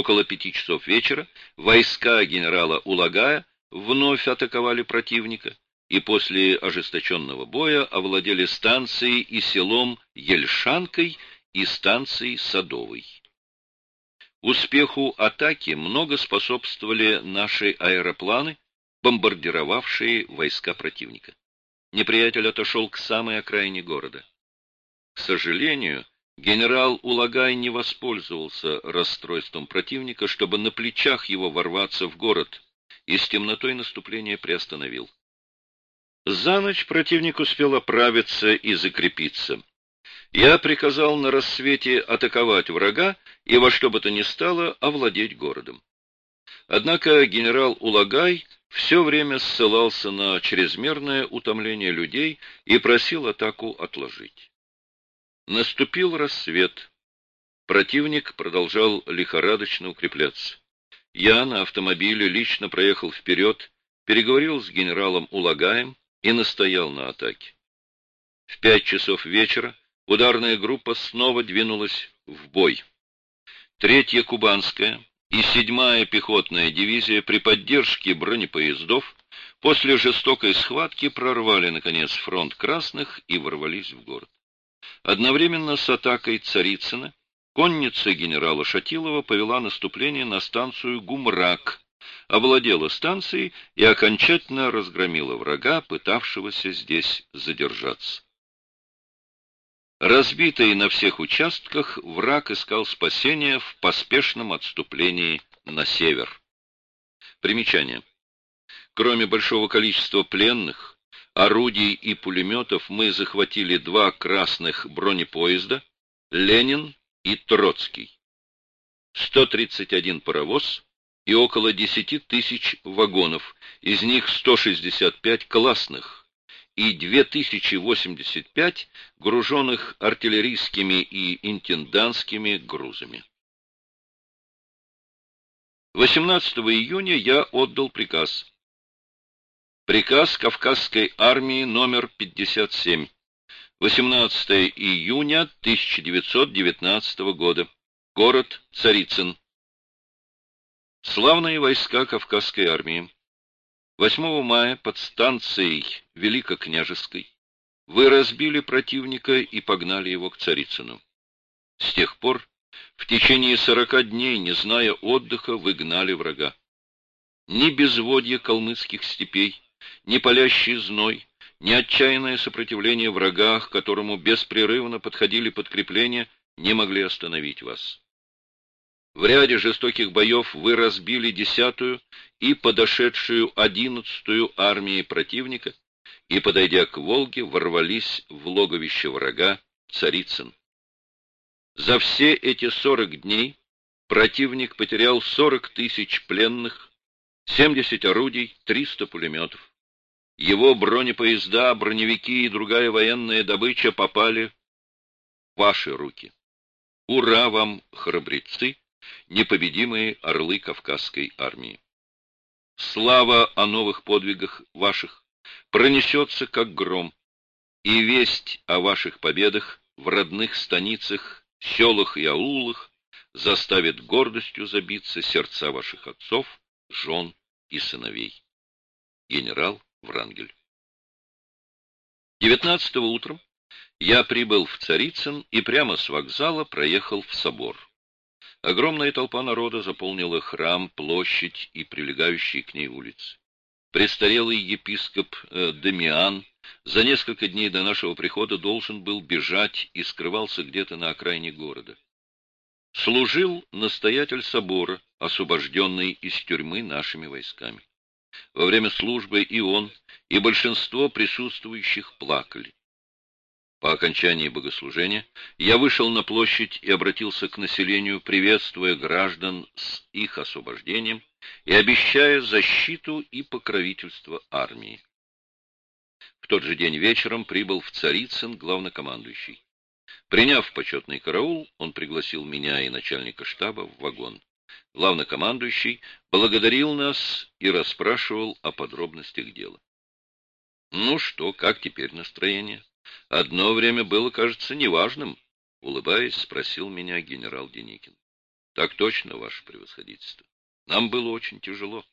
Около пяти часов вечера войска генерала Улагая вновь атаковали противника и после ожесточенного боя овладели станцией и селом Ельшанкой и станцией Садовой. Успеху атаки много способствовали наши аэропланы, бомбардировавшие войска противника. Неприятель отошел к самой окраине города. К сожалению, генерал Улагай не воспользовался расстройством противника, чтобы на плечах его ворваться в город, и с темнотой наступление приостановил. За ночь противник успел оправиться и закрепиться. Я приказал на рассвете атаковать врага и во что бы то ни стало овладеть городом. Однако генерал Улагай все время ссылался на чрезмерное утомление людей и просил атаку отложить. Наступил рассвет. Противник продолжал лихорадочно укрепляться. Я на автомобиле лично проехал вперед, переговорил с генералом Улагаем и настоял на атаке. В пять часов вечера ударная группа снова двинулась в бой. Третья Кубанская и седьмая пехотная дивизия при поддержке бронепоездов после жестокой схватки прорвали, наконец, фронт красных и ворвались в город. Одновременно с атакой Царицына конница генерала Шатилова повела наступление на станцию Гумрак, овладела станцией и окончательно разгромила врага, пытавшегося здесь задержаться. Разбитый на всех участках, враг искал спасения в поспешном отступлении на север. Примечание. Кроме большого количества пленных, орудий и пулеметов мы захватили два красных бронепоезда «Ленин» и «Троцкий», 131 паровоз и около 10 тысяч вагонов, из них 165 классных, и 2085 груженных артиллерийскими и интендантскими грузами. 18 июня я отдал приказ. Приказ Кавказской армии номер 57. 18 июня 1919 года. Город Царицын. Славные войска Кавказской армии. 8 мая под станцией Великокняжеской вы разбили противника и погнали его к Царицыну. С тех пор в течение сорока дней, не зная отдыха, вы гнали врага. Ни безводье калмыцких степей, ни палящий зной, ни отчаянное сопротивление врага, к которому беспрерывно подходили подкрепления, не могли остановить вас. В ряде жестоких боев вы разбили десятую и подошедшую одиннадцатую армии противника и, подойдя к Волге, ворвались в логовище врага Царицын. За все эти сорок дней противник потерял сорок тысяч пленных, семьдесят орудий, триста пулеметов. Его бронепоезда, броневики и другая военная добыча попали в ваши руки. Ура вам, храбрецы! непобедимые орлы Кавказской армии. Слава о новых подвигах ваших пронесется, как гром, и весть о ваших победах в родных станицах, селах и аулах заставит гордостью забиться сердца ваших отцов, жен и сыновей. Генерал Врангель 19 утром я прибыл в Царицын и прямо с вокзала проехал в собор. Огромная толпа народа заполнила храм, площадь и прилегающие к ней улицы. Престарелый епископ э, Демиан за несколько дней до нашего прихода должен был бежать и скрывался где-то на окраине города. Служил настоятель собора, освобожденный из тюрьмы нашими войсками. Во время службы и он, и большинство присутствующих плакали. По окончании богослужения я вышел на площадь и обратился к населению, приветствуя граждан с их освобождением и обещая защиту и покровительство армии. В тот же день вечером прибыл в Царицын главнокомандующий. Приняв почетный караул, он пригласил меня и начальника штаба в вагон. Главнокомандующий благодарил нас и расспрашивал о подробностях дела. «Ну что, как теперь настроение?» Одно время было, кажется, неважным, — улыбаясь, спросил меня генерал Деникин. Так точно, ваше превосходительство. Нам было очень тяжело.